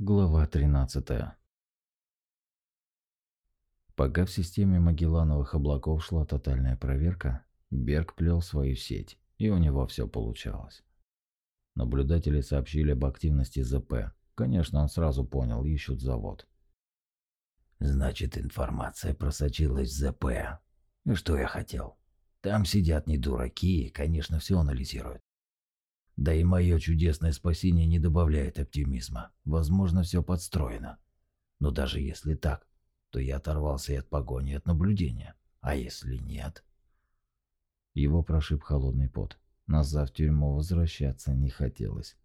Глава 13. Пока в системе Магеллановых облаков шла тотальная проверка, Берг плел свою сеть, и у него все получалось. Наблюдатели сообщили об активности ЗП. Конечно, он сразу понял, ищут завод. Значит, информация просочилась в ЗП. И что я хотел? Там сидят не дураки и, конечно, все анализируют. Да и мое чудесное спасение не добавляет оптимизма. Возможно, все подстроено. Но даже если так, то я оторвался и от погони, и от наблюдения. А если нет? Его прошиб холодный пот. Назад в тюрьму возвращаться не хотелось.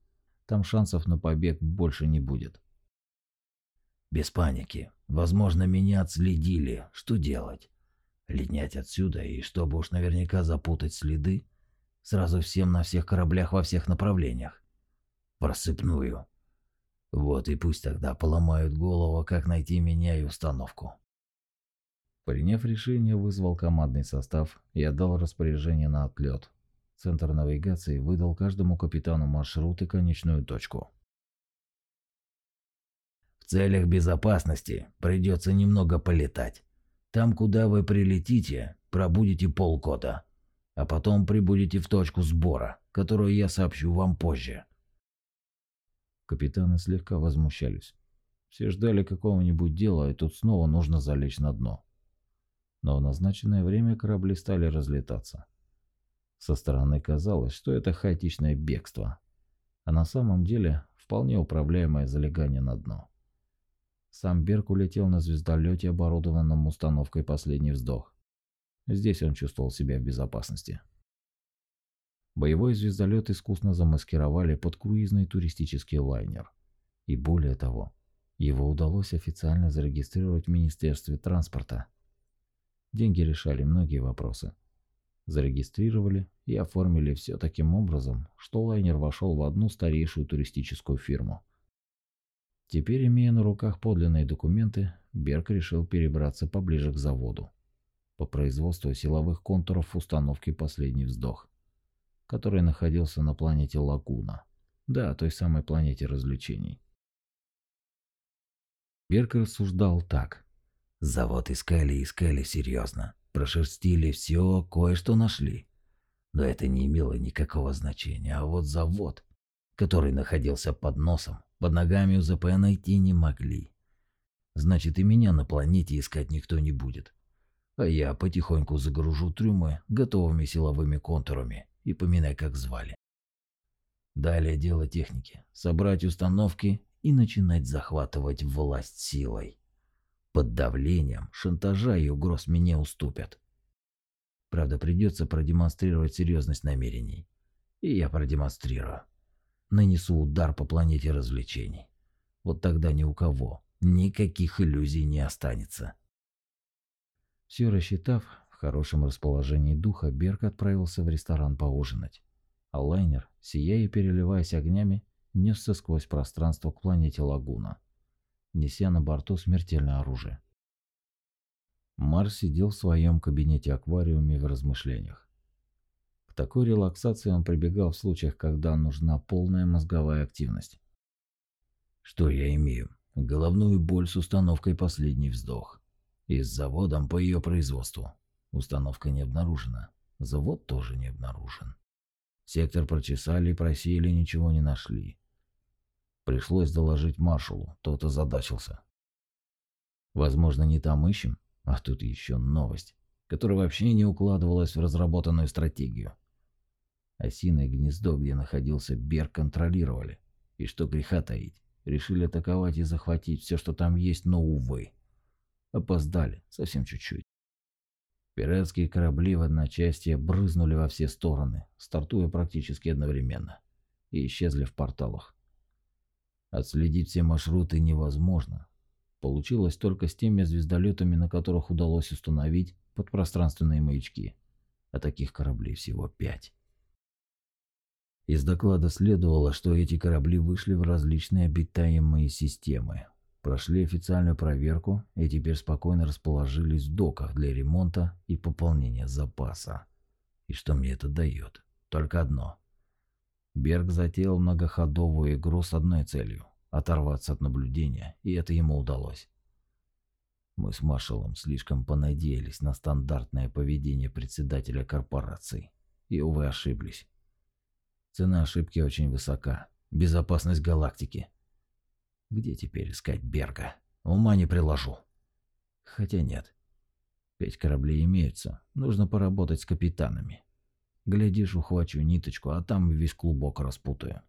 Там шансов на побег больше не будет. Без паники. Возможно, меня отследили. Что делать? Летнять отсюда и, чтобы уж наверняка запутать следы, Сразу всем на всех кораблях во всех направлениях. Просыпную. Вот и пусть тогда поломают голову, как найти меня и установку. Приняв решение, вызвал командный состав и отдал распоряжение на отлет. Центр навигации выдал каждому капитану маршрут и конечную точку. В целях безопасности придется немного полетать. Там, куда вы прилетите, пробудете полгода а потом прибудете в точку сбора, которую я сообщу вам позже. Капитаны слегка возмущались. Все ждали какого-нибудь дела, и тут снова нужно залечь на дно. Но в назначенное время корабли стали разлетаться. Со стороны казалось, что это хаотичное бегство, а на самом деле вполне управляемое залегание на дно. Сам Берг улетел на звездолете, оборудованном установкой «Последний вздох». Здесь он чувствовал себя в безопасности. Боевой звездолет искусно замаскировали под круизный туристический лайнер. И более того, его удалось официально зарегистрировать в Министерстве транспорта. Деньги решали многие вопросы. Зарегистрировали и оформили все таким образом, что лайнер вошел в одну старейшую туристическую фирму. Теперь, имея на руках подлинные документы, Берг решил перебраться поближе к заводу по производству силовых контуров установки «Последний вздох», который находился на планете Лагуна. Да, той самой планете развлечений. Берг рассуждал так. Завод искали, искали серьезно. Прошерстили все, кое-что нашли. Но это не имело никакого значения. А вот завод, который находился под носом, под ногами у найти не могли. Значит, и меня на планете искать никто не будет а я потихоньку загружу трюмы готовыми силовыми контурами и поминай, как звали. Далее дело техники. Собрать установки и начинать захватывать власть силой. Под давлением, шантажа и угроз мне уступят. Правда, придется продемонстрировать серьезность намерений. И я продемонстрирую. Нанесу удар по планете развлечений. Вот тогда ни у кого никаких иллюзий не останется. Все рассчитав, в хорошем расположении духа Берг отправился в ресторан поужинать. А лайнер, сияя и переливаясь огнями, несся сквозь пространство к планете Лагуна, неся на борту смертельное оружие. Марс сидел в своем кабинете-аквариуме в размышлениях. К такой релаксации он прибегал в случаях, когда нужна полная мозговая активность. Что я имею? Головную боль с установкой «Последний вздох» и с заводом по ее производству. Установка не обнаружена. Завод тоже не обнаружен. Сектор прочесали просеяли, ничего не нашли. Пришлось доложить маршалу, тот озадачился. Возможно, не там ищем, а тут еще новость, которая вообще не укладывалась в разработанную стратегию. Осиное гнездо, где находился Бер, контролировали. И что греха таить, решили атаковать и захватить все, что там есть, но, увы. Опоздали, совсем чуть-чуть. Пиратские корабли в одночасье брызнули во все стороны, стартуя практически одновременно, и исчезли в порталах. Отследить все маршруты невозможно. Получилось только с теми звездолетами, на которых удалось установить подпространственные маячки, а таких кораблей всего пять. Из доклада следовало, что эти корабли вышли в различные обитаемые системы, прошли официальную проверку и теперь спокойно расположились в доках для ремонта и пополнения запаса. И что мне это дает? Только одно. Берг затеял многоходовую игру с одной целью – оторваться от наблюдения, и это ему удалось. Мы с маршалом слишком понадеялись на стандартное поведение председателя корпорации, и, увы, ошиблись. Цена ошибки очень высока. Безопасность галактики. Где теперь искать Берга? Ума не приложу. Хотя нет. Пять кораблей имеются, нужно поработать с капитанами. Глядишь, ухвачу ниточку, а там весь клубок распутаю.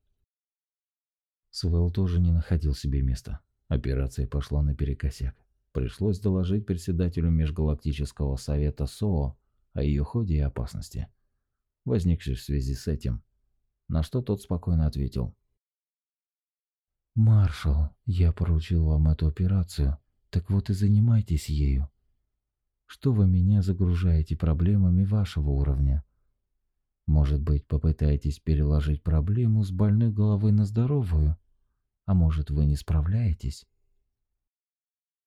Свел тоже не находил себе места. Операция пошла наперекосяк. Пришлось доложить председателю Межгалактического совета СОО о ее ходе и опасности, возникшей в связи с этим, на что тот спокойно ответил. «Маршал, я поручил вам эту операцию, так вот и занимайтесь ею. Что вы меня загружаете проблемами вашего уровня? Может быть, попытаетесь переложить проблему с больной головы на здоровую? А может, вы не справляетесь?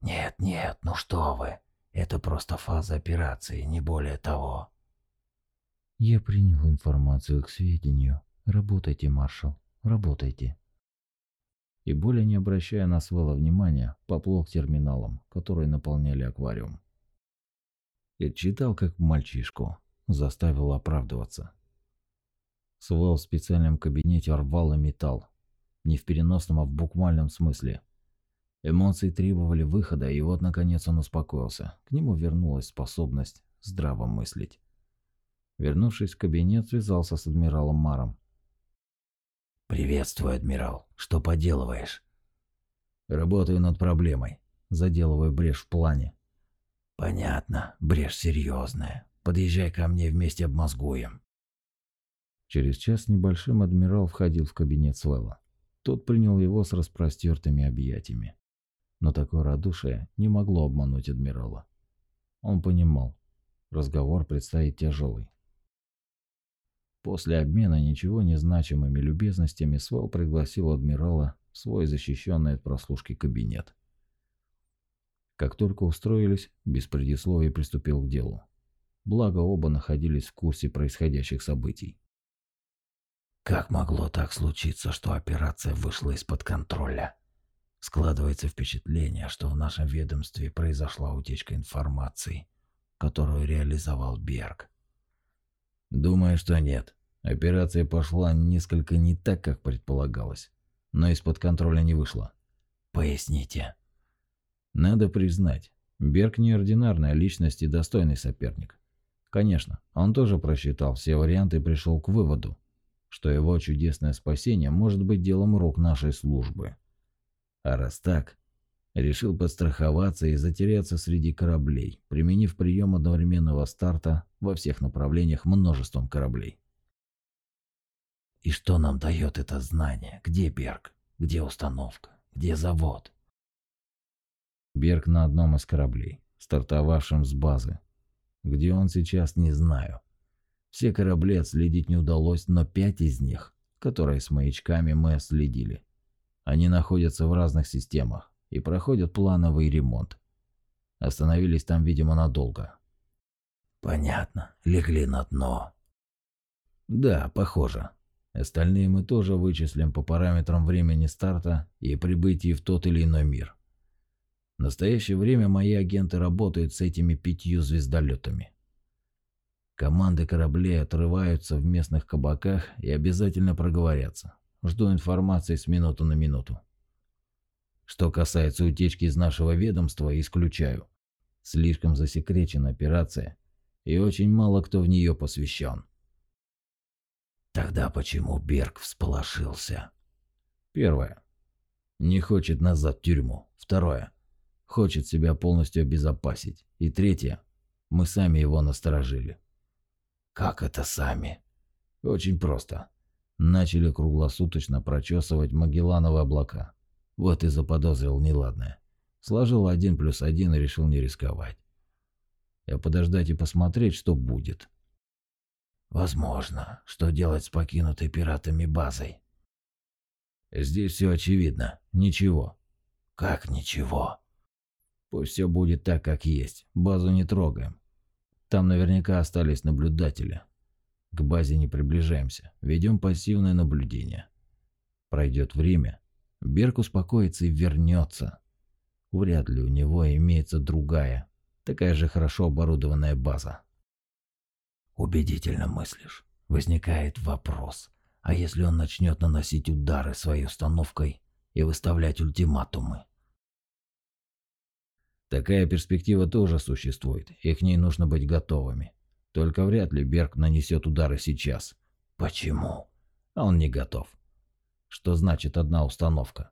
Нет, нет, ну что вы. Это просто фаза операции, не более того. Я принял информацию к сведению. Работайте, маршал, работайте. И более не обращая на Свела внимания, поплыл к терминалам, которые наполняли аквариум. И читал как мальчишку, заставил оправдываться. Свел в специальном кабинете рвал и металл. Не в переносном, а в буквальном смысле. Эмоции требовали выхода, и вот наконец он успокоился. К нему вернулась способность здраво мыслить. Вернувшись в кабинет, связался с адмиралом Маром. «Приветствую, адмирал. Что поделываешь?» «Работаю над проблемой. Заделываю брешь в плане». «Понятно. Брешь серьезная. Подъезжай ко мне, вместе обмозгуем». Через час небольшим адмирал входил в кабинет Свелла. Тот принял его с распростертыми объятиями. Но такое радушие не могло обмануть адмирала. Он понимал, разговор предстоит тяжелый. После обмена ничего не значимыми любезностями Свел пригласил адмирала в свой защищенный от прослушки кабинет. Как только устроились, без предисловий приступил к делу. Благо оба находились в курсе происходящих событий. Как могло так случиться, что операция вышла из-под контроля? Складывается впечатление, что в нашем ведомстве произошла утечка информации, которую реализовал Берг. Думаю, что нет. Операция пошла несколько не так, как предполагалось, но из-под контроля не вышла. Поясните. Надо признать, Берг неординарная личность и достойный соперник. Конечно, он тоже просчитал все варианты и пришел к выводу, что его чудесное спасение может быть делом рук нашей службы. А раз так, решил подстраховаться и затеряться среди кораблей, применив прием одновременного старта во всех направлениях множеством кораблей. И что нам дает это знание? Где Берг? Где установка? Где завод? Берг на одном из кораблей, стартовавшем с базы. Где он сейчас, не знаю. Все корабли отследить не удалось, но пять из них, которые с маячками мы отследили. Они находятся в разных системах и проходят плановый ремонт. Остановились там, видимо, надолго. Понятно. Легли на дно. Да, похоже. Остальные мы тоже вычислим по параметрам времени старта и прибытия в тот или иной мир. В настоящее время мои агенты работают с этими пятью звездолетами. Команды кораблей отрываются в местных кабаках и обязательно проговорятся. Жду информации с минуты на минуту. Что касается утечки из нашего ведомства, исключаю. Слишком засекречена операция, и очень мало кто в нее посвящен. Тогда почему Берг всполошился? Первое. Не хочет назад в тюрьму. Второе. Хочет себя полностью обезопасить. И третье. Мы сами его насторожили. Как это сами? Очень просто. Начали круглосуточно прочесывать Магеллановые облака. Вот и заподозрил неладное. Сложил один плюс один и решил не рисковать. Я подождать и посмотреть, что будет. Возможно. Что делать с покинутой пиратами базой? Здесь все очевидно. Ничего. Как ничего? Пусть все будет так, как есть. Базу не трогаем. Там наверняка остались наблюдатели. К базе не приближаемся, ведем пассивное наблюдение. Пройдет время, Берг успокоится и вернется. Вряд ли у него имеется другая, такая же хорошо оборудованная база. Убедительно мыслишь. Возникает вопрос, а если он начнет наносить удары своей установкой и выставлять ультиматумы? Такая перспектива тоже существует, и к ней нужно быть готовыми. Только вряд ли Берг нанесет удары сейчас. Почему? А он не готов. Что значит одна установка?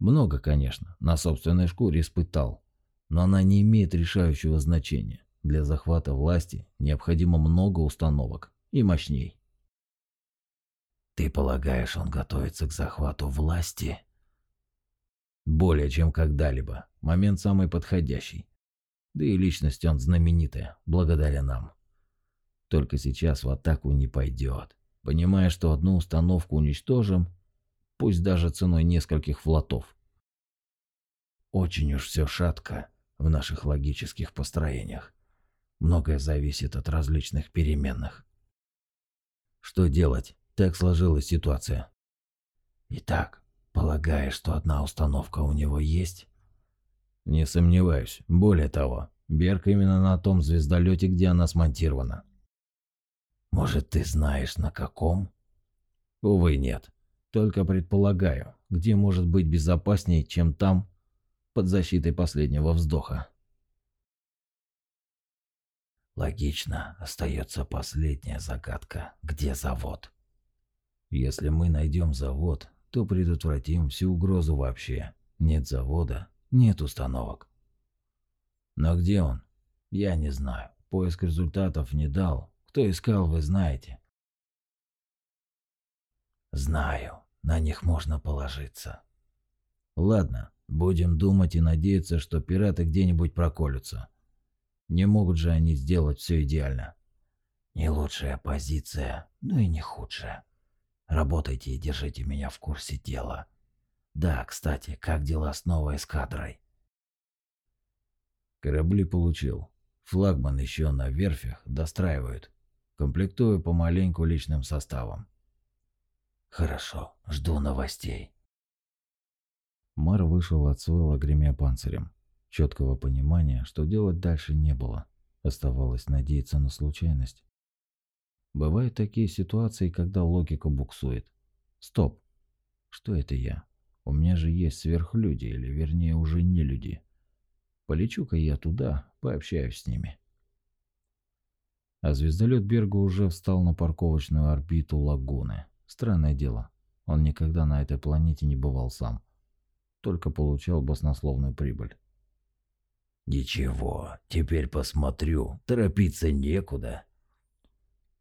Много, конечно, на собственной шкуре испытал, но она не имеет решающего значения. Для захвата власти необходимо много установок и мощней. Ты полагаешь, он готовится к захвату власти? Более чем когда-либо. Момент самый подходящий. Да и личность он знаменитая, благодаря нам. Только сейчас в атаку не пойдет. Понимая, что одну установку уничтожим, пусть даже ценой нескольких флотов. Очень уж все шатко в наших логических построениях. Многое зависит от различных переменных. Что делать? Так сложилась ситуация. Итак, полагаешь, что одна установка у него есть? Не сомневаюсь. Более того, Берг именно на том звездолете, где она смонтирована. Может, ты знаешь, на каком? Увы, нет. Только предполагаю, где может быть безопаснее, чем там, под защитой последнего вздоха. Логично, остается последняя загадка. Где завод? Если мы найдем завод, то предотвратим всю угрозу вообще. Нет завода, нет установок. Но где он? Я не знаю. Поиск результатов не дал, кто искал, вы знаете. Знаю, на них можно положиться. Ладно, будем думать и надеяться, что пираты где-нибудь проколются. Не могут же они сделать все идеально. Не лучшая позиция, но и не худшая. Работайте и держите меня в курсе дела. Да, кстати, как дела с новой эскадрой? Корабли получил. Флагман еще на верфях достраивают. Комплектую помаленьку личным составом. Хорошо, жду новостей. Мар вышел от Суэла, гремя панцирем. Четкого понимания, что делать дальше не было. Оставалось надеяться на случайность. Бывают такие ситуации, когда логика буксует. Стоп. Что это я? У меня же есть сверхлюди, или вернее уже не люди. Полечу-ка я туда, пообщаюсь с ними. А звездолет Берга уже встал на парковочную орбиту лагуны. Странное дело, он никогда на этой планете не бывал сам. Только получал баснословную прибыль. «Ничего, теперь посмотрю, торопиться некуда».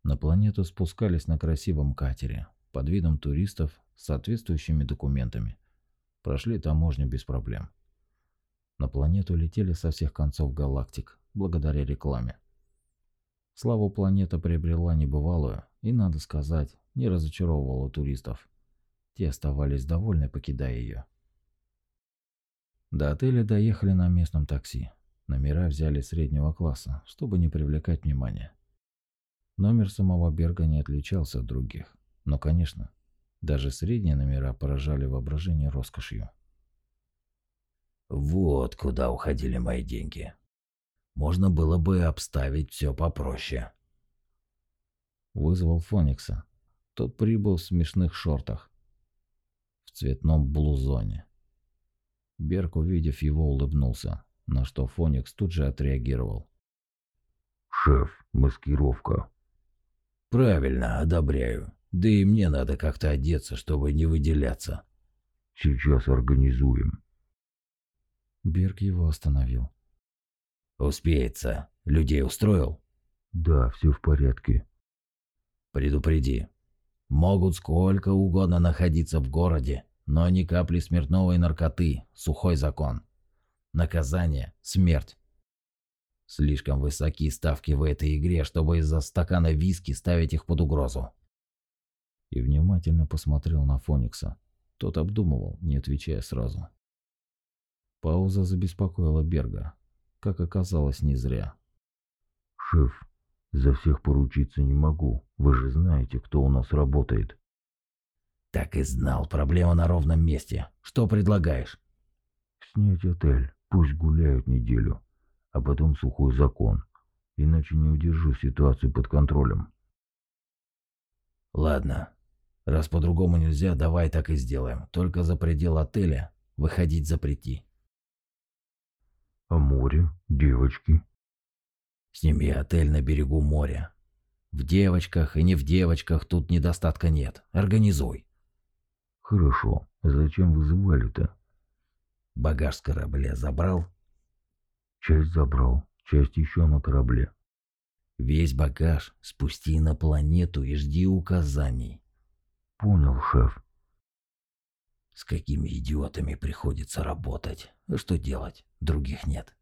На планету спускались на красивом катере, под видом туристов с соответствующими документами. Прошли таможню без проблем. На планету летели со всех концов галактик, благодаря рекламе. Славу планета приобрела небывалую и, надо сказать, не разочаровывала туристов. Те оставались довольны, покидая ее. До отеля доехали на местном такси. Номера взяли среднего класса, чтобы не привлекать внимания. Номер самого Берга не отличался от других. Но, конечно, даже средние номера поражали воображение роскошью. «Вот куда уходили мои деньги», можно было бы обставить все попроще. Вызвал Фоникса. Тот прибыл в смешных шортах. В цветном блузоне. Берг, увидев его, улыбнулся, на что Фоникс тут же отреагировал. «Шеф, маскировка». «Правильно, одобряю. Да и мне надо как-то одеться, чтобы не выделяться». «Сейчас организуем». Берг его остановил. Успеется. Людей устроил? Да, все в порядке. Предупреди. Могут сколько угодно находиться в городе, но ни капли смертной наркоты, сухой закон. Наказание – смерть. Слишком высокие ставки в этой игре, чтобы из-за стакана виски ставить их под угрозу. И внимательно посмотрел на Фоникса. Тот обдумывал, не отвечая сразу. Пауза забеспокоила Берга, как оказалось, не зря. «Шеф, за всех поручиться не могу. Вы же знаете, кто у нас работает». Так и знал, проблема на ровном месте. Что предлагаешь? Снять отель, пусть гуляют неделю, а потом сухой закон. Иначе не удержу ситуацию под контролем. Ладно. Раз по-другому нельзя, давай так и сделаем. Только за предел отеля выходить запрети. А море? Девочки? Сними отель на берегу моря. В девочках и не в девочках тут недостатка нет. Организуй. Хорошо. Зачем вызывали-то? Багаж с корабля забрал? Часть забрал, часть еще на корабле. Весь багаж спусти на планету и жди указаний. Понял, шеф. С какими идиотами приходится работать? Что делать? Других нет.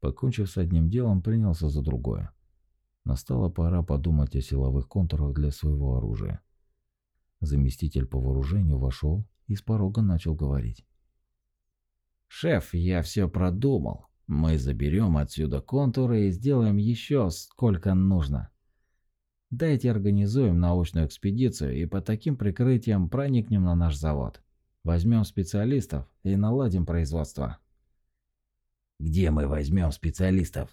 Покончив с одним делом, принялся за другое. Настала пора подумать о силовых контурах для своего оружия. Заместитель по вооружению вошел и с порога начал говорить. «Шеф, я все продумал. Мы заберем отсюда контуры и сделаем еще сколько нужно. Дайте организуем научную экспедицию и по таким прикрытиям проникнем на наш завод. Возьмем специалистов и наладим производство». Где мы возьмем специалистов?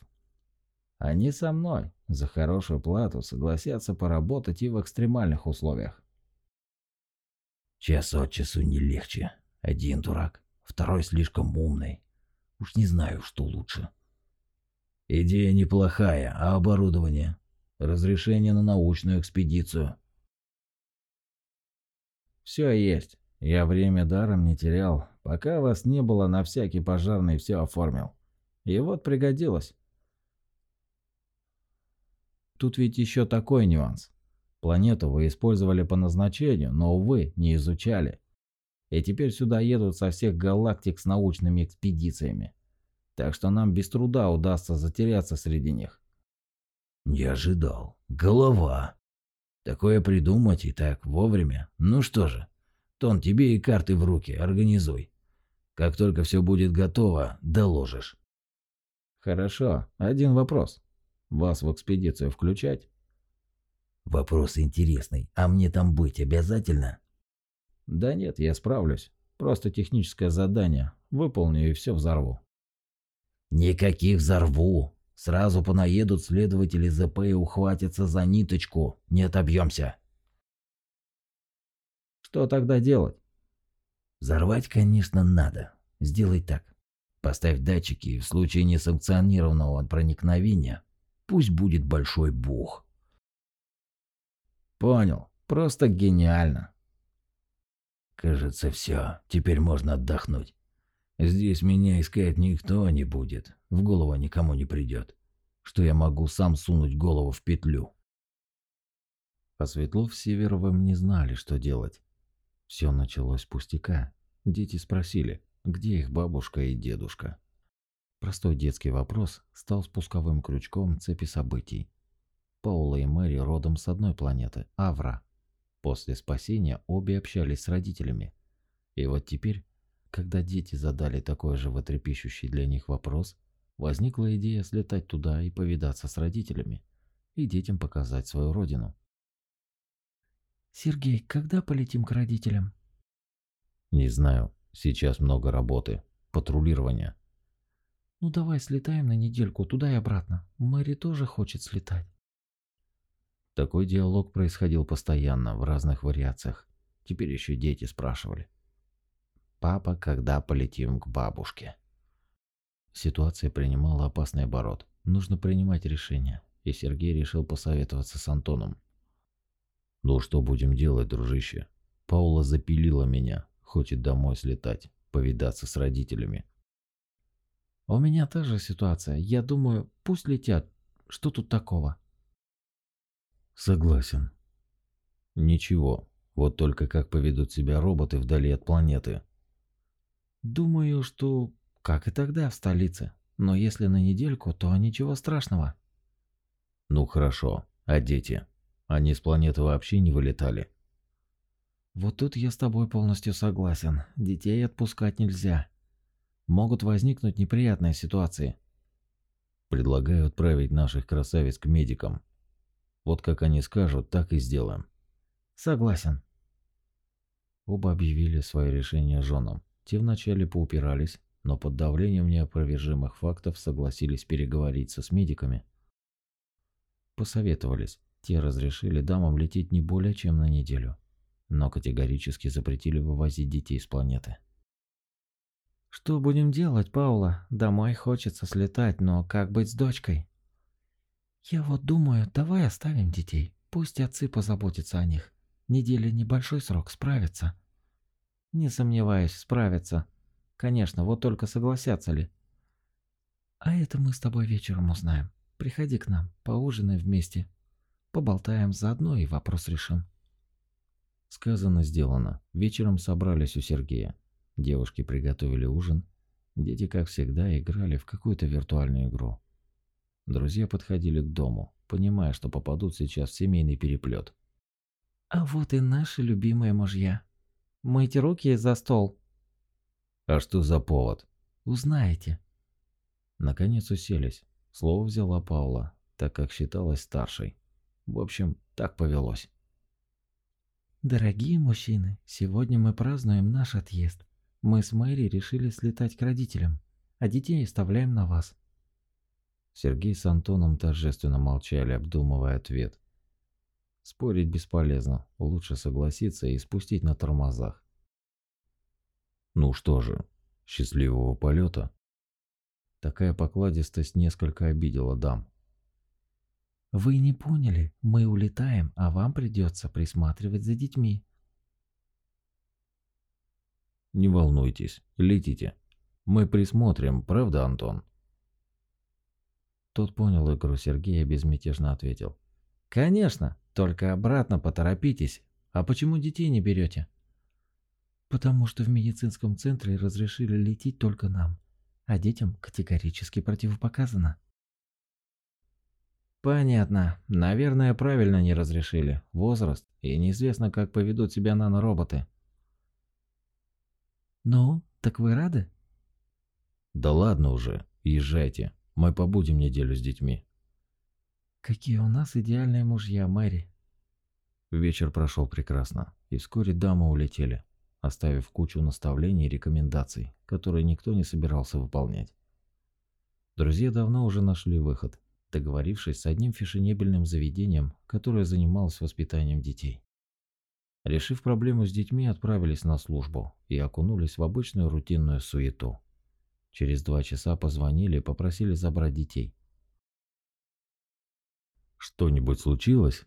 Они со мной. За хорошую плату согласятся поработать и в экстремальных условиях. Час от часу не легче. Один дурак, второй слишком умный. Уж не знаю, что лучше. Идея неплохая, а оборудование? Разрешение на научную экспедицию? Все есть. Я время даром не терял. Пока вас не было, на всякий пожарный все оформил. И вот пригодилось. Тут ведь еще такой нюанс. Планету вы использовали по назначению, но, увы, не изучали. И теперь сюда едут со всех галактик с научными экспедициями. Так что нам без труда удастся затеряться среди них. Не ожидал. Голова. Такое придумать и так вовремя. Ну что же, Тон, тебе и карты в руки, организуй. Как только все будет готово, доложишь. Хорошо. Один вопрос. Вас в экспедицию включать? Вопрос интересный. А мне там быть обязательно? Да нет, я справлюсь. Просто техническое задание. Выполню и все взорву. Никаких взорву. Сразу понаедут следователи ЗП и ухватятся за ниточку. Не отобьемся. Что тогда делать? Взорвать, конечно, надо. Сделай так. Поставь датчики, и в случае несанкционированного проникновения пусть будет большой бух. Понял. Просто гениально. Кажется, все. Теперь можно отдохнуть. Здесь меня искать никто не будет. В голову никому не придет. Что я могу сам сунуть голову в петлю. По Светлов Северовым не знали, что делать. Все началось с пустяка. Дети спросили, где их бабушка и дедушка. Простой детский вопрос стал спусковым крючком цепи событий. Паула и Мэри родом с одной планеты, Авра. После спасения обе общались с родителями. И вот теперь, когда дети задали такой же вотрепещущий для них вопрос, возникла идея слетать туда и повидаться с родителями, и детям показать свою родину. «Сергей, когда полетим к родителям?» «Не знаю. Сейчас много работы. Патрулирования. Ну давай слетаем на недельку туда и обратно. Мэри тоже хочет слетать. Такой диалог происходил постоянно, в разных вариациях. Теперь еще дети спрашивали. «Папа, когда полетим к бабушке?» Ситуация принимала опасный оборот. Нужно принимать решение. И Сергей решил посоветоваться с Антоном. «Ну что будем делать, дружище? Паула запилила меня. Хочет домой слетать, повидаться с родителями. У меня та же ситуация. Я думаю, пусть летят. Что тут такого? Согласен. Ничего. Вот только как поведут себя роботы вдали от планеты. Думаю, что как и тогда в столице. Но если на недельку, то ничего страшного. Ну хорошо. А дети? Они с планеты вообще не вылетали? Вот тут я с тобой полностью согласен. Детей отпускать нельзя. Могут возникнуть неприятные ситуации. Предлагаю отправить наших красавиц к медикам. Вот как они скажут, так и сделаем. Согласен. Оба объявили свое решение женам. Те вначале поупирались, но под давлением неопровержимых фактов согласились переговориться с медиками. Посоветовались. Те разрешили дамам лететь не более чем на неделю, но категорически запретили вывозить детей с планеты. «Что будем делать, Паула? Домой хочется слетать, но как быть с дочкой?» «Я вот думаю, давай оставим детей. Пусть отцы позаботятся о них. Неделя небольшой срок, справятся». «Не сомневаюсь, справятся. Конечно, вот только согласятся ли?» «А это мы с тобой вечером узнаем. Приходи к нам, поужинаем вместе. Поболтаем заодно и вопрос решим». Сказано, сделано. Вечером собрались у Сергея. Девушки приготовили ужин. Дети, как всегда, играли в какую-то виртуальную игру. Друзья подходили к дому, понимая, что попадут сейчас в семейный переплет. «А вот и наши любимые мужья. Мойте руки за стол». «А что за повод?» «Узнаете». Наконец уселись. Слово взяла Паула, так как считалась старшей. В общем, так повелось. Дорогие мужчины, сегодня мы празднуем наш отъезд. Мы с Мэри решили слетать к родителям, а детей оставляем на вас. Сергей с Антоном торжественно молчали, обдумывая ответ. Спорить бесполезно, лучше согласиться и спустить на тормозах. Ну что же, счастливого полета. Такая покладистость несколько обидела дам. Вы не поняли, мы улетаем, а вам придется присматривать за детьми. Не волнуйтесь, летите. Мы присмотрим, правда, Антон? Тот понял игру Сергея и безмятежно ответил. Конечно, только обратно поторопитесь. А почему детей не берете? Потому что в медицинском центре разрешили лететь только нам, а детям категорически противопоказано. Понятно. Наверное, правильно не разрешили. Возраст, и неизвестно, как поведут себя нанороботы. Ну, так вы рады? Да ладно уже, езжайте. Мы побудем неделю с детьми. Какие у нас идеальные мужья, Мэри. Вечер прошел прекрасно, и вскоре дамы улетели, оставив кучу наставлений и рекомендаций, которые никто не собирался выполнять. Друзья давно уже нашли выход, договорившись с одним фешенебельным заведением, которое занималось воспитанием детей. Решив проблему с детьми, отправились на службу и окунулись в обычную рутинную суету. Через два часа позвонили и попросили забрать детей. «Что-нибудь случилось?»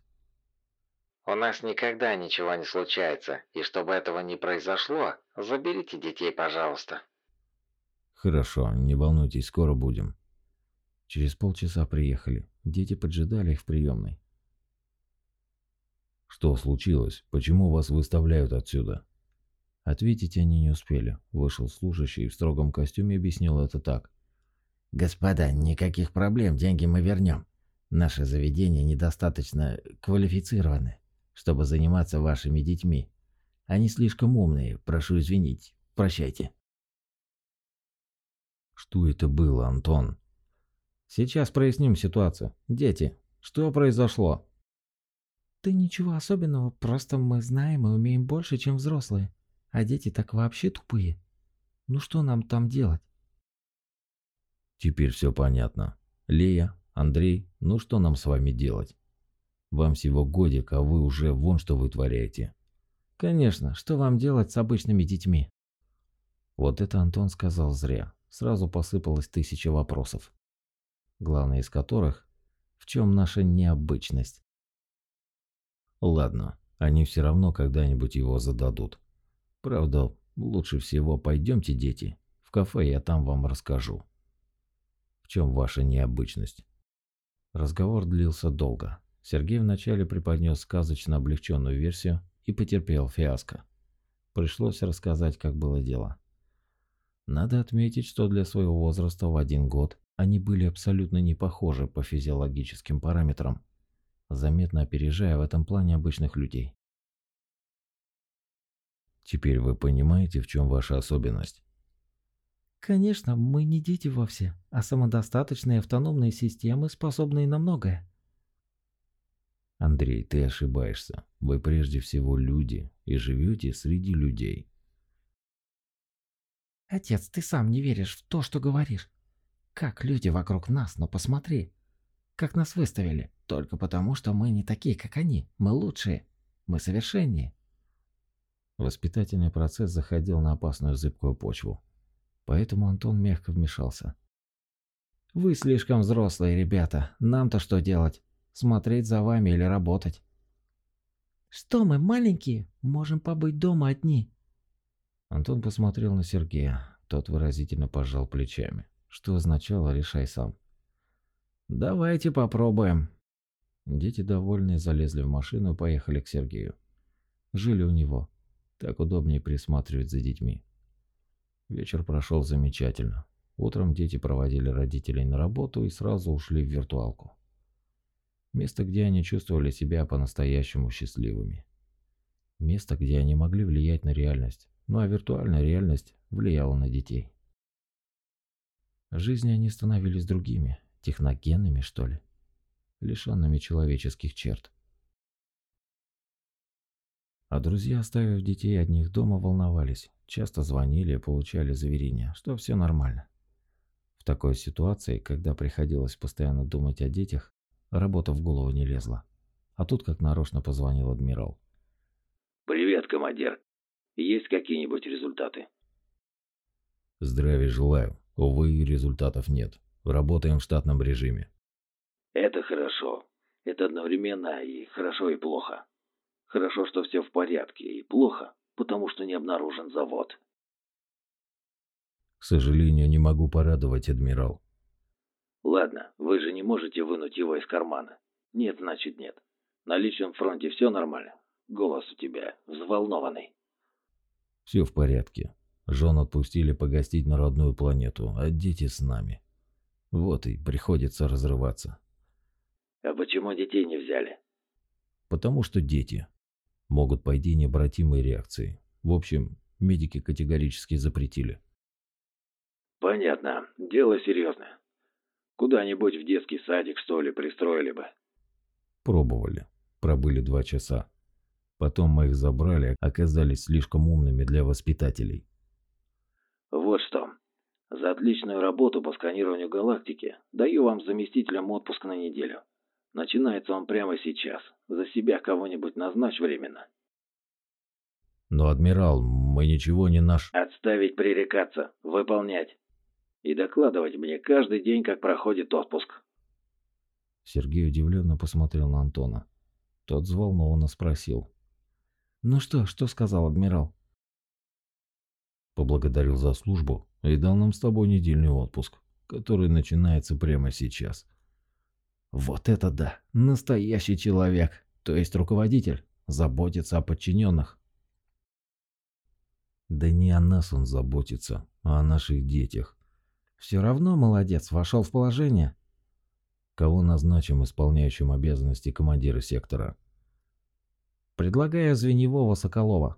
«У нас никогда ничего не случается, и чтобы этого не произошло, заберите детей, пожалуйста». «Хорошо, не волнуйтесь, скоро будем». Через полчаса приехали. Дети поджидали их в приемной. «Что случилось? Почему вас выставляют отсюда?» Ответить они не успели. Вышел служащий в строгом костюме и объяснил это так. «Господа, никаких проблем, деньги мы вернем. Наше заведение недостаточно квалифицированы, чтобы заниматься вашими детьми. Они слишком умные, прошу извинить. Прощайте». «Что это было, Антон?» Сейчас проясним ситуацию. Дети, что произошло? Да ничего особенного, просто мы знаем и умеем больше, чем взрослые. А дети так вообще тупые. Ну что нам там делать? Теперь все понятно. Лея, Андрей, ну что нам с вами делать? Вам всего годик, а вы уже вон что вытворяете. Конечно, что вам делать с обычными детьми? Вот это Антон сказал зря. Сразу посыпалось тысяча вопросов главный из которых – в чем наша необычность. Ладно, они все равно когда-нибудь его зададут. Правда, лучше всего пойдемте, дети, в кафе я там вам расскажу. В чем ваша необычность? Разговор длился долго. Сергей вначале преподнес сказочно облегченную версию и потерпел фиаско. Пришлось рассказать, как было дело. Надо отметить, что для своего возраста в один год они были абсолютно не похожи по физиологическим параметрам, заметно опережая в этом плане обычных людей. Теперь вы понимаете, в чем ваша особенность? Конечно, мы не дети вовсе, а самодостаточные автономные системы, способные на многое. Андрей, ты ошибаешься. Вы прежде всего люди и живете среди людей. Отец, ты сам не веришь в то, что говоришь. Как люди вокруг нас, но посмотри. Как нас выставили. Только потому, что мы не такие, как они. Мы лучшие. Мы совершеннее. Воспитательный процесс заходил на опасную зыбкую почву. Поэтому Антон мягко вмешался. «Вы слишком взрослые ребята. Нам-то что делать? Смотреть за вами или работать?» «Что мы, маленькие? Можем побыть дома одни». Антон посмотрел на Сергея. Тот выразительно пожал плечами, что означало «решай сам». «Давайте попробуем». Дети, довольные, залезли в машину и поехали к Сергею. Жили у него. Так удобнее присматривать за детьми. Вечер прошел замечательно. Утром дети проводили родителей на работу и сразу ушли в виртуалку. Место, где они чувствовали себя по-настоящему счастливыми. Место, где они могли влиять на реальность, ну а виртуальная реальность влияла на детей. Жизни они становились другими, техногенными, что ли, лишенными человеческих черт. А друзья, оставив детей одних дома, волновались, часто звонили и получали заверения, что все нормально. В такой ситуации, когда приходилось постоянно думать о детях, работа в голову не лезла. А тут как нарочно позвонил адмирал. «Привет, командир. Есть какие-нибудь результаты?» «Здравия желаю. Увы, результатов нет. Работаем в штатном режиме». «Это хорошо. Это одновременно и хорошо, и плохо. Хорошо, что все в порядке, и плохо, потому что не обнаружен завод». «К сожалению, не могу порадовать, адмирал». «Ладно, вы же не можете вынуть его из кармана. Нет, значит нет. На личном фронте все нормально. Голос у тебя взволнованный». «Все в порядке. Жен отпустили погостить на родную планету, а дети с нами. Вот и приходится разрываться». «А почему детей не взяли?» «Потому что дети могут пойти необратимые реакции. В общем, медики категорически запретили». «Понятно. Дело серьезное. Куда-нибудь в детский садик, что ли, пристроили бы». Пробовали. Пробыли два часа. Потом мы их забрали, оказались слишком умными для воспитателей. Вот что. За отличную работу по сканированию галактики даю вам заместителям отпуск на неделю. Начинается он прямо сейчас. За себя кого-нибудь назначь временно. Но, адмирал, мы ничего не наш... Отставить пререкаться. Выполнять. И докладывать мне каждый день, как проходит отпуск. Сергей удивленно посмотрел на Антона. Тот взволнованно спросил. «Ну что, что сказал адмирал?» Поблагодарил за службу и дал нам с тобой недельный отпуск, который начинается прямо сейчас. Вот это да! Настоящий человек, то есть руководитель, заботится о подчиненных. Да не о нас он заботится, а о наших детях. Все равно молодец, вошел в положение. Кого назначим исполняющим обязанности командира сектора? Предлагаю Звеневого Соколова.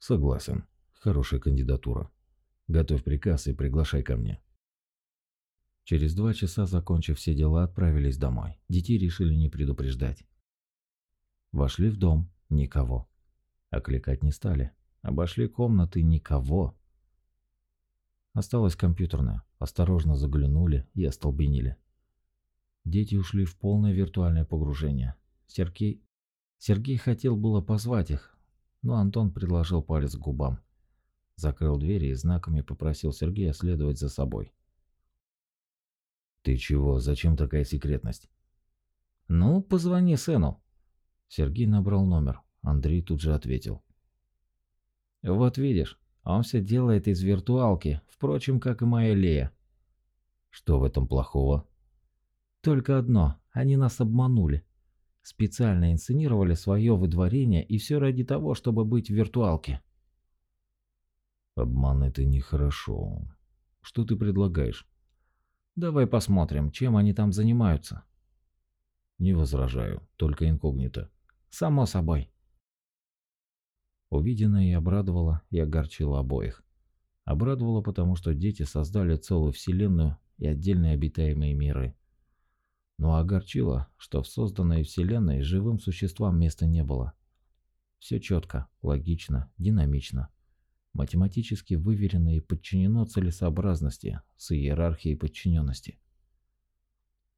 Согласен. Хорошая кандидатура. Готовь приказ и приглашай ко мне. Через два часа, закончив все дела, отправились домой. Детей решили не предупреждать. Вошли в дом. Никого. Окликать не стали. Обошли комнаты. Никого. Осталась компьютерная. Осторожно заглянули и остолбенели. Дети ушли в полное виртуальное погружение. Сергей... Сергей хотел было позвать их, но Антон предложил палец к губам. Закрыл двери и знаками попросил Сергея следовать за собой. «Ты чего? Зачем такая секретность?» «Ну, позвони сыну». Сергей набрал номер. Андрей тут же ответил. «Вот видишь, он все делает из виртуалки, впрочем, как и моя Лея». «Что в этом плохого?» «Только одно. Они нас обманули. Специально инсценировали свое выдворение и все ради того, чтобы быть в виртуалке». «Обман – это нехорошо. Что ты предлагаешь?» Давай посмотрим, чем они там занимаются. Не возражаю, только инкогнито. Само собой. Увиденное и обрадовало, и огорчило обоих. Обрадовало, потому что дети создали целую вселенную и отдельные обитаемые миры. Но огорчило, что в созданной вселенной живым существам места не было. Все четко, логично, динамично. Математически выверено и подчинено целесообразности с иерархией подчиненности.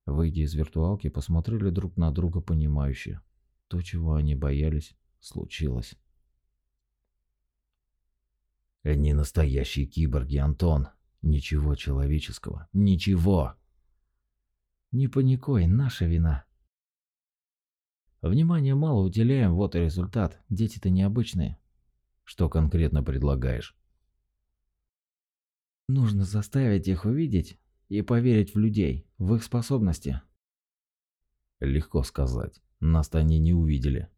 Выйдя из виртуалки, посмотрели друг на друга понимающе. То, чего они боялись, случилось. Они настоящие киборги, Антон. Ничего человеческого. Ничего. Не паникуй, наша вина. Внимания мало уделяем, вот и результат. Дети-то необычные. Что конкретно предлагаешь? Нужно заставить их увидеть и поверить в людей, в их способности. Легко сказать. Нас-то они не увидели.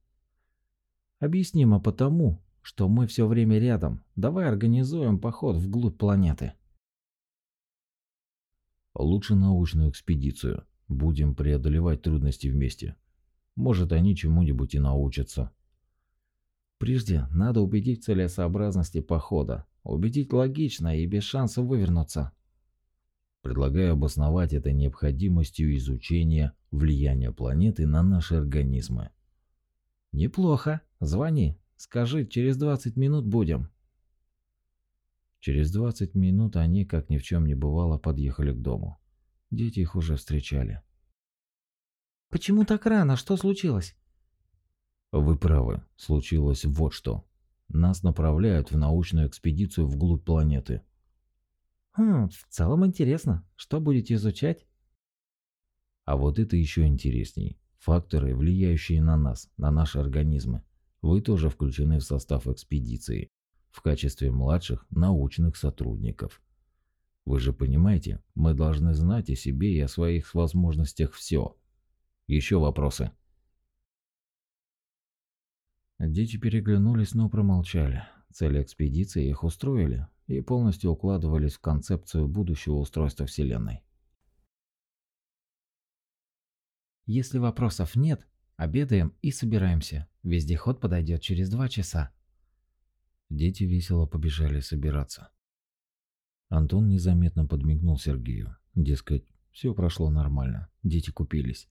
Объяснимо потому, что мы все время рядом. Давай организуем поход вглубь планеты. Лучше научную экспедицию. Будем преодолевать трудности вместе. Может, они чему-нибудь и научатся. Прежде надо убедить в целесообразности похода. Убедить логично и без шанса вывернуться. Предлагаю обосновать это необходимостью изучения влияния планеты на наши организмы. Неплохо. Звони. Скажи, через 20 минут будем. Через 20 минут они, как ни в чем не бывало, подъехали к дому. Дети их уже встречали. «Почему так рано? Что случилось?» «Вы правы. Случилось вот что. Нас направляют в научную экспедицию вглубь планеты». «Хм, в целом интересно. Что будете изучать?» «А вот это еще интересней. Факторы, влияющие на нас, на наши организмы. Вы тоже включены в состав экспедиции в качестве младших научных сотрудников. Вы же понимаете, мы должны знать о себе и о своих возможностях все. Еще вопросы? Дети переглянулись, но промолчали. Цели экспедиции их устроили и полностью укладывались в концепцию будущего устройства Вселенной. Если вопросов нет, обедаем и собираемся. Вездеход подойдет через два часа. Дети весело побежали собираться. Антон незаметно подмигнул Сергею. Дескать, все прошло нормально, дети купились.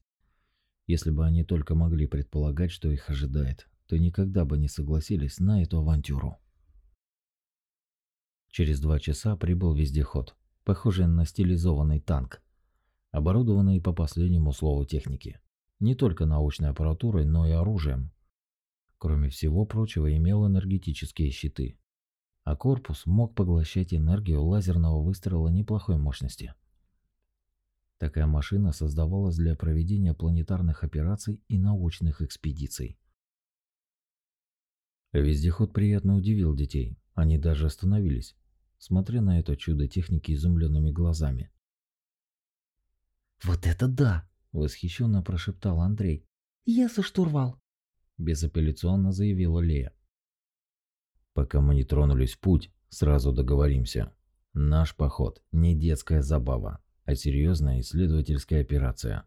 Если бы они только могли предполагать, что их ожидает, то никогда бы не согласились на эту авантюру. Через два часа прибыл вездеход, похожий на стилизованный танк, оборудованный по последнему слову техники. Не только научной аппаратурой, но и оружием. Кроме всего прочего, имел энергетические щиты. А корпус мог поглощать энергию лазерного выстрела неплохой мощности. Такая машина создавалась для проведения планетарных операций и научных экспедиций. Вездеход приятно удивил детей. Они даже остановились, смотря на это чудо техники изумленными глазами. «Вот это да!» – восхищенно прошептал Андрей. «Я за штурвал!» – безапелляционно заявила Лея. «Пока мы не тронулись в путь, сразу договоримся. Наш поход – не детская забава, а серьезная исследовательская операция.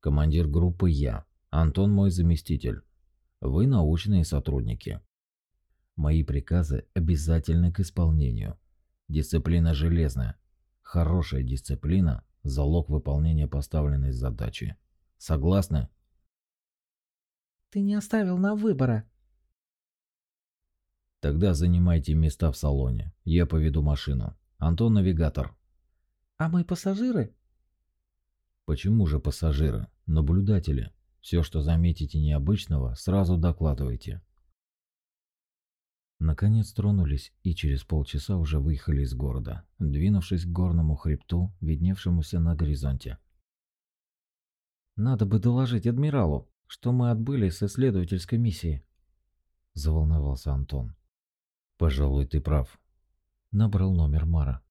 Командир группы я, Антон мой заместитель. Вы научные сотрудники. Мои приказы обязательны к исполнению. Дисциплина железная. Хорошая дисциплина – залог выполнения поставленной задачи. Согласны? Ты не оставил нам выбора. Тогда занимайте места в салоне. Я поведу машину. Антон навигатор. А мы пассажиры? Почему же пассажиры? Наблюдатели. Все, что заметите необычного, сразу докладывайте. Наконец тронулись и через полчаса уже выехали из города, двинувшись к горному хребту, видневшемуся на горизонте. «Надо бы доложить адмиралу, что мы отбыли с исследовательской миссии», – заволновался Антон. «Пожалуй, ты прав». Набрал номер Мара.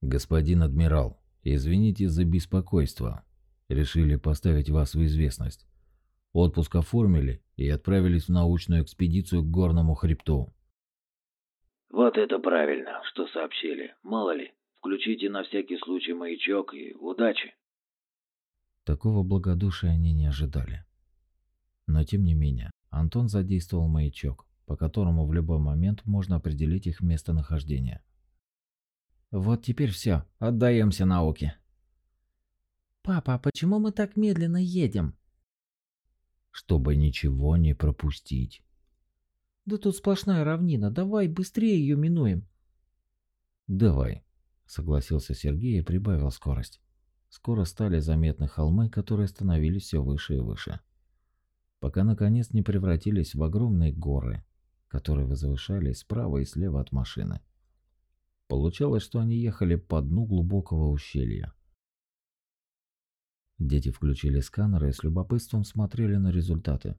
«Господин адмирал, извините за беспокойство. Решили поставить вас в известность. Отпуск оформили и отправились в научную экспедицию к горному хребту. Вот это правильно, что сообщили. Мало ли, включите на всякий случай маячок и удачи. Такого благодушия они не ожидали. Но тем не менее, Антон задействовал маячок, по которому в любой момент можно определить их местонахождение. Вот теперь все, отдаемся науке. Папа, а почему мы так медленно едем? Чтобы ничего не пропустить. Да тут сплошная равнина, давай быстрее ее минуем. Давай, согласился Сергей и прибавил скорость. Скоро стали заметны холмы, которые становились все выше и выше. Пока наконец не превратились в огромные горы, которые возвышались справа и слева от машины. Получалось, что они ехали по дну глубокого ущелья. Дети включили сканеры и с любопытством смотрели на результаты.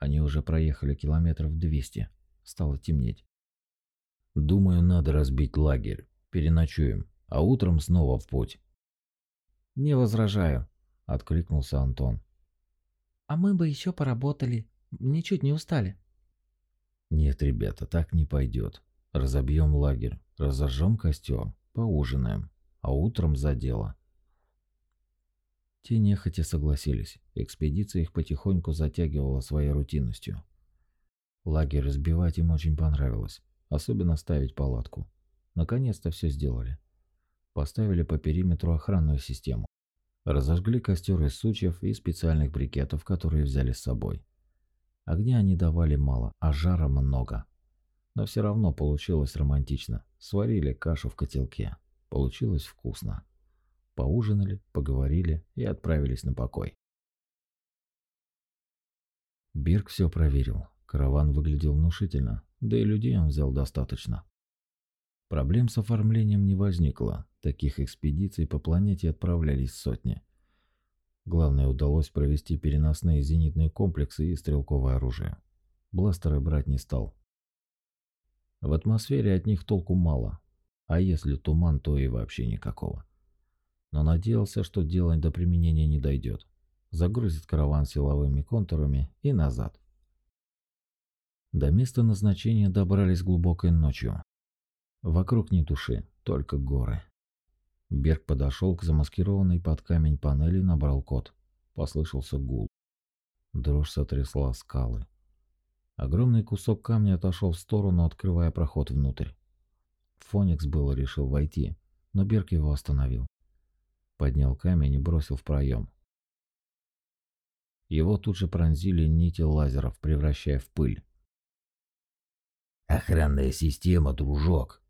Они уже проехали километров 200. Стало темнеть. Думаю, надо разбить лагерь. Переночуем, а утром снова в путь. Не возражаю, откликнулся Антон. А мы бы еще поработали. Ничуть не устали. Нет, ребята, так не пойдет. Разобьем лагерь, разожжем костер, поужинаем, а утром за дело. Те нехотя согласились. Экспедиция их потихоньку затягивала своей рутинностью. Лагерь разбивать им очень понравилось, особенно ставить палатку. Наконец-то все сделали. Поставили по периметру охранную систему. Разожгли костер из сучьев и специальных брикетов, которые взяли с собой. Огня они давали мало, а жара много. Но все равно получилось романтично. Сварили кашу в котелке. Получилось вкусно. Поужинали, поговорили и отправились на покой. Бирк все проверил. Караван выглядел внушительно, да и людей он взял достаточно. Проблем с оформлением не возникло, таких экспедиций по планете отправлялись сотни. Главное, удалось провести переносные зенитные комплексы и стрелковое оружие. Бластеры брать не стал. В атмосфере от них толку мало, а если туман, то и вообще никакого но надеялся, что дело до применения не дойдет. Загрузит караван силовыми контурами и назад. До места назначения добрались глубокой ночью. Вокруг ни души, только горы. Берг подошел к замаскированной под камень панели и набрал код. Послышался гул. Дрожь сотрясла скалы. Огромный кусок камня отошел в сторону, открывая проход внутрь. Фоникс было решил войти, но Берг его остановил. Поднял камень и бросил в проем. Его тут же пронзили нити лазеров, превращая в пыль. «Охранная система, дружок!»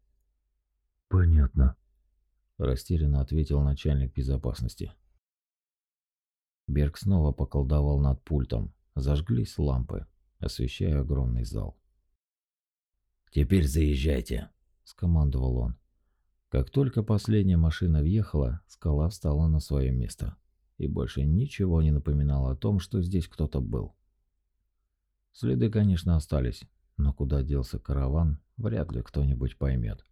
«Понятно», – растерянно ответил начальник безопасности. Берг снова поколдовал над пультом. Зажглись лампы, освещая огромный зал. «Теперь заезжайте», – скомандовал он. Как только последняя машина въехала, скала встала на свое место и больше ничего не напоминало о том, что здесь кто-то был. Следы, конечно, остались, но куда делся караван, вряд ли кто-нибудь поймет.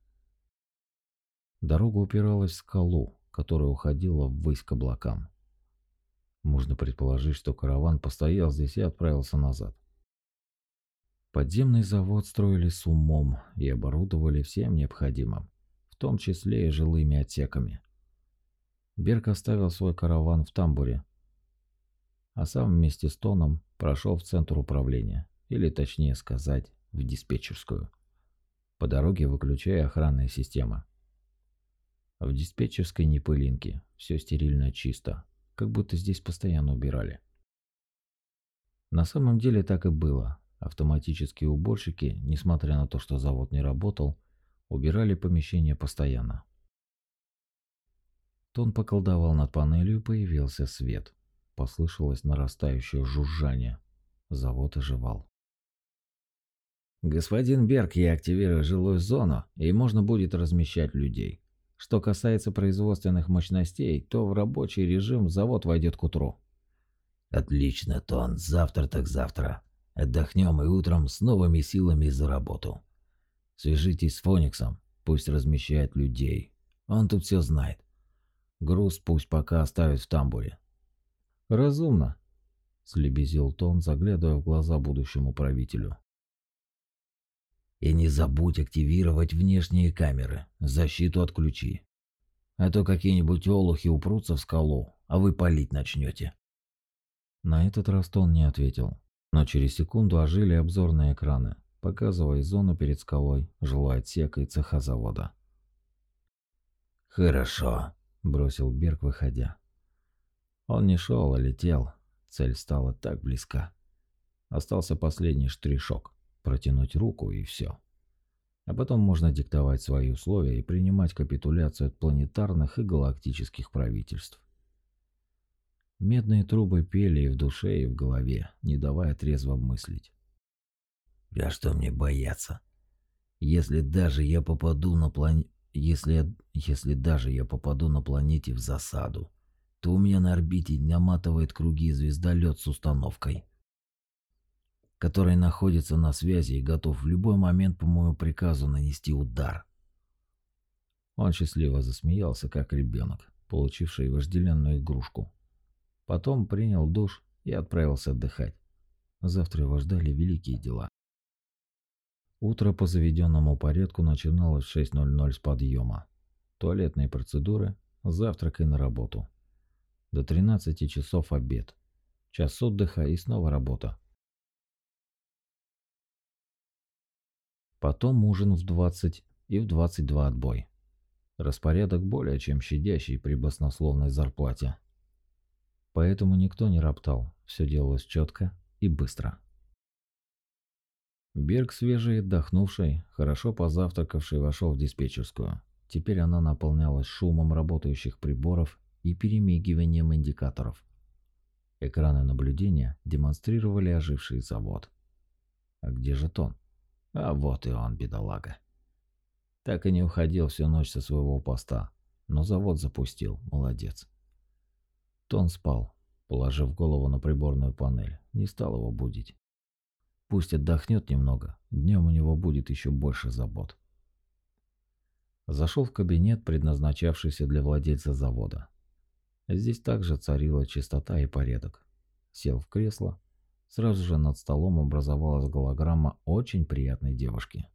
Дорога упиралась в скалу, которая уходила ввысь к облакам. Можно предположить, что караван постоял здесь и отправился назад. Подземный завод строили с умом и оборудовали всем необходимым том числе и жилыми отсеками. Берг оставил свой караван в тамбуре, а сам вместе с Тоном прошел в центр управления, или точнее сказать, в диспетчерскую, по дороге выключая охранные системы. В диспетчерской не пылинки, все стерильно чисто, как будто здесь постоянно убирали. На самом деле так и было. Автоматические уборщики, несмотря на то, что завод не работал, Убирали помещение постоянно. Тон поколдовал над панелью, появился свет. Послышалось нарастающее жужжание. Завод оживал. «Господин Берг, я активирую жилую зону, и можно будет размещать людей. Что касается производственных мощностей, то в рабочий режим завод войдет к утру». «Отлично, Тон. Завтра так завтра. Отдохнем и утром с новыми силами за работу». Свяжитесь с Фониксом, пусть размещает людей. Он тут все знает. Груз пусть пока оставит в тамбуре. Разумно, слебезил Тон, заглядывая в глаза будущему правителю. И не забудь активировать внешние камеры, защиту отключи. А то какие-нибудь олухи упрутся в скалу, а вы палить начнете. На этот раз Тон не ответил, но через секунду ожили обзорные экраны показывая зону перед скалой, жилой отсек и цеха завода. «Хорошо», – бросил Берг, выходя. Он не шел, а летел. Цель стала так близка. Остался последний штришок – протянуть руку и все. А потом можно диктовать свои условия и принимать капитуляцию от планетарных и галактических правительств. Медные трубы пели и в душе, и в голове, не давая трезво мыслить. «А что мне бояться? Если даже я попаду на план... Если... Если даже я попаду на планете в засаду, то у меня на орбите наматывает круги звездолет с установкой, который находится на связи и готов в любой момент по моему приказу нанести удар. Он счастливо засмеялся, как ребенок, получивший вожделенную игрушку. Потом принял душ и отправился отдыхать. Завтра его ждали великие дела. Утро по заведенному порядку начиналось в 6.00 с подъема. Туалетные процедуры, завтрак и на работу. До 13 часов обед. Час отдыха и снова работа. Потом ужин в 20 и в 22 отбой. Распорядок более чем щадящий при баснословной зарплате. Поэтому никто не роптал, все делалось четко и быстро. Берг, свежий отдохнувший, хорошо позавтракавший, вошел в диспетчерскую. Теперь она наполнялась шумом работающих приборов и перемигиванием индикаторов. Экраны наблюдения демонстрировали оживший завод. А где же Тон? А вот и он, бедолага. Так и не уходил всю ночь со своего поста, но завод запустил, молодец. Тон спал, положив голову на приборную панель, не стал его будить. Пусть отдохнет немного, днем у него будет еще больше забот. Зашел в кабинет, предназначавшийся для владельца завода. Здесь также царила чистота и порядок. Сел в кресло. Сразу же над столом образовалась голограмма очень приятной девушки.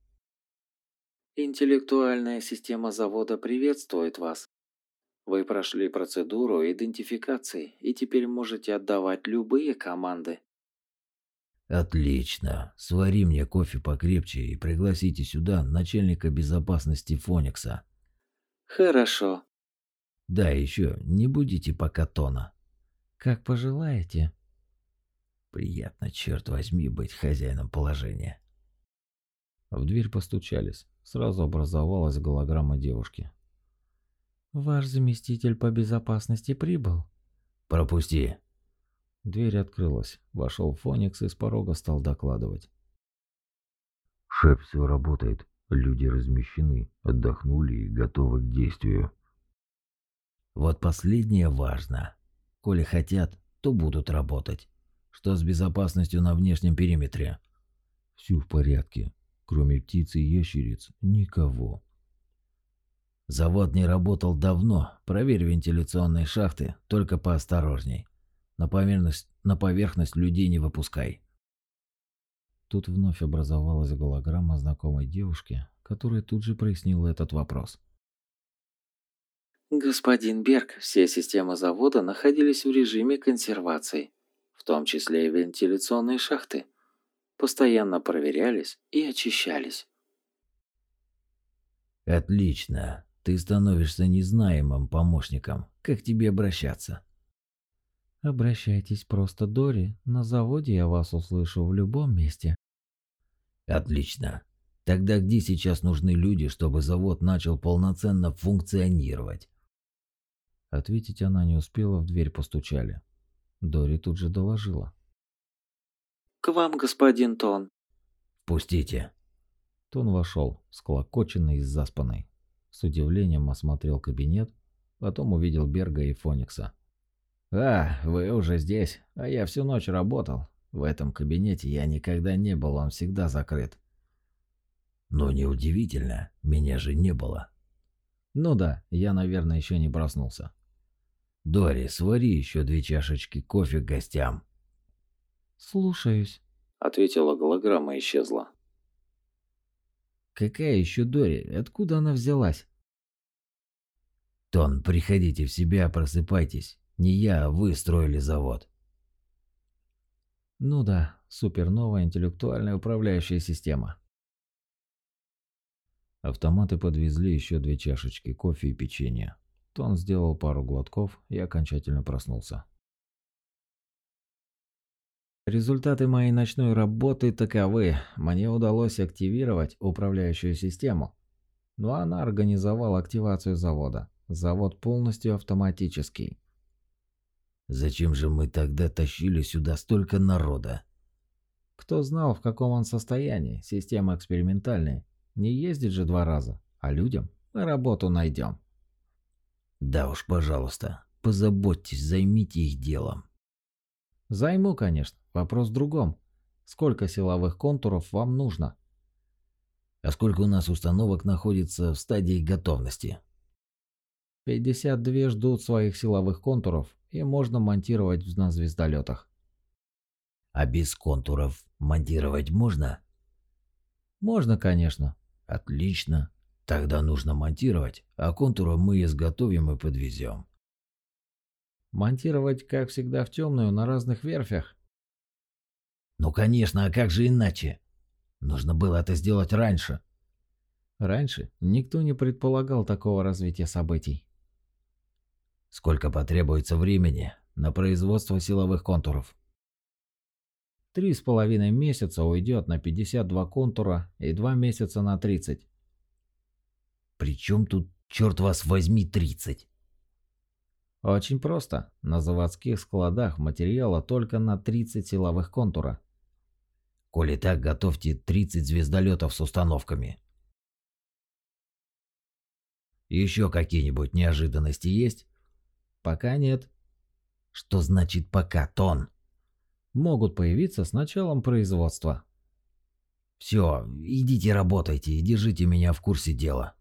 Интеллектуальная система завода приветствует вас. Вы прошли процедуру идентификации и теперь можете отдавать любые команды. Отлично. Свари мне кофе покрепче и пригласите сюда начальника безопасности Фоникса. Хорошо. Да, еще не будите пока тона. Как пожелаете. Приятно, черт возьми, быть хозяином положения. В дверь постучались. Сразу образовалась голограмма девушки. Ваш заместитель по безопасности прибыл. Пропусти. Дверь открылась. Вошел Фоникс и с порога стал докладывать. Шеф, все работает. Люди размещены, отдохнули и готовы к действию. Вот последнее важно. Коли хотят, то будут работать. Что с безопасностью на внешнем периметре? Все в порядке. Кроме птиц и ящериц, никого. Завод не работал давно. Проверь вентиляционные шахты, только поосторожней. На поверхность, на поверхность людей не выпускай. Тут вновь образовалась голограмма знакомой девушки, которая тут же прояснила этот вопрос. Господин Берг, все системы завода находились в режиме консервации, в том числе и вентиляционные шахты. Постоянно проверялись и очищались. Отлично. Ты становишься незнаемым помощником. Как тебе обращаться? Обращайтесь просто Дори. На заводе я вас услышу в любом месте. Отлично. Тогда где сейчас нужны люди, чтобы завод начал полноценно функционировать? Ответить она не успела, в дверь постучали. Дори тут же доложила. «К вам, господин Тон». «Впустите». Тон вошел, склокоченный и заспанный. С удивлением осмотрел кабинет, потом увидел Берга и Фоникса. «А, вы уже здесь, а я всю ночь работал. В этом кабинете я никогда не был, он всегда закрыт». «Но неудивительно, меня же не было». «Ну да, я, наверное, еще не проснулся». Дори, свари еще две чашечки кофе гостям. Слушаюсь, ответила голограмма и исчезла. Какая еще Дори? Откуда она взялась? Тон, приходите в себя, просыпайтесь. Не я, а вы строили завод. Ну да, суперновая интеллектуальная управляющая система. Автоматы подвезли еще две чашечки кофе и печенья. Тон сделал пару глотков и окончательно проснулся. Результаты моей ночной работы таковы. Мне удалось активировать управляющую систему. Но она организовала активацию завода. Завод полностью автоматический. Зачем же мы тогда тащили сюда столько народа? Кто знал, в каком он состоянии? Система экспериментальная. Не ездит же два раза. А людям мы работу найдем. Да уж, пожалуйста, позаботьтесь, займите их делом. Займу, конечно. Вопрос в другом. Сколько силовых контуров вам нужно? А сколько у нас установок находится в стадии готовности? 52 ждут своих силовых контуров, и можно монтировать на звездолетах. А без контуров монтировать можно? Можно, конечно. Отлично. Тогда нужно монтировать, а контуры мы изготовим и подвезем. Монтировать, как всегда, в темную на разных верфях. Ну конечно, а как же иначе? Нужно было это сделать раньше. Раньше никто не предполагал такого развития событий. Сколько потребуется времени на производство силовых контуров? Три с половиной месяца уйдет на 52 контура и два месяца на 30. Причем тут, черт вас возьми, 30? Очень просто. На заводских складах материала только на 30 силовых контура. Коли так, готовьте 30 звездолетов с установками. Еще какие-нибудь неожиданности есть? Пока нет. Что значит пока, Тон? Могут появиться с началом производства. Все, идите работайте и держите меня в курсе дела.